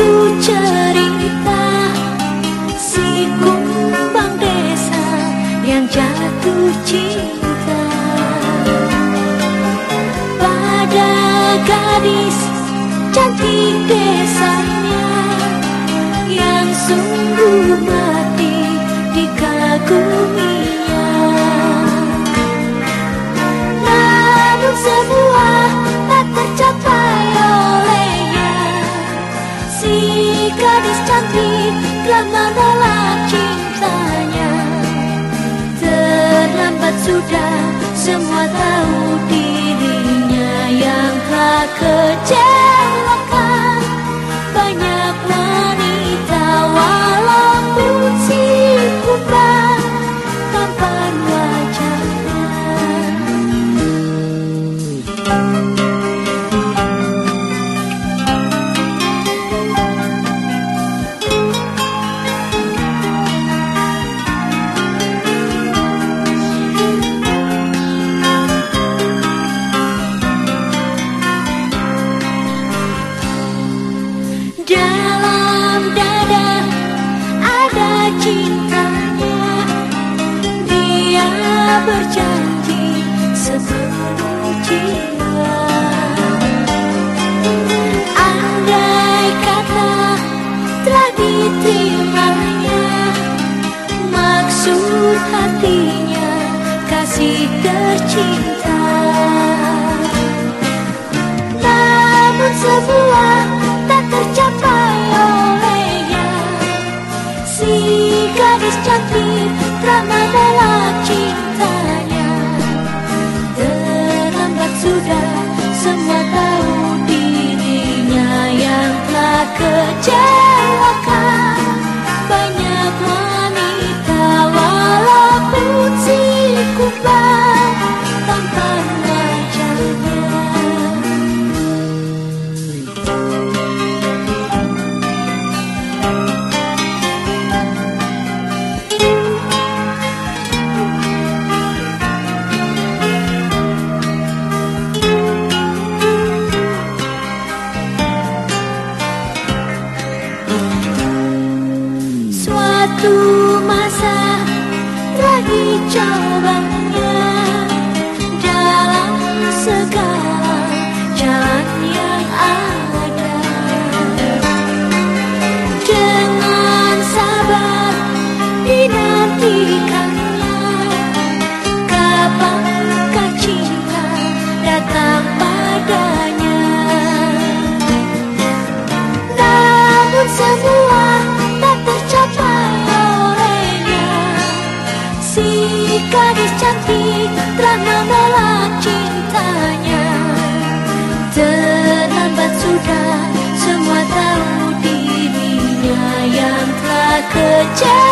suatu cerita Si kumbang desa yang jatuh cinta. Pada gadis cantik desanya Yang sungguh menolak cintanya? Terlambat sudah semua tahu dirinya yang telah kecewakan Dalam dada ada cintanya. Dia berjanji sepenuh jiwa. Andai kata telah diterimanya Maksud hatinya kasih tercinta Suatu masa telah dicobanya Dalam segala jalan yang ada. Dengan sabar dinantikannya telah menolak cintanya. Terlambat sudah semua tahu dirinya yang telah kecewa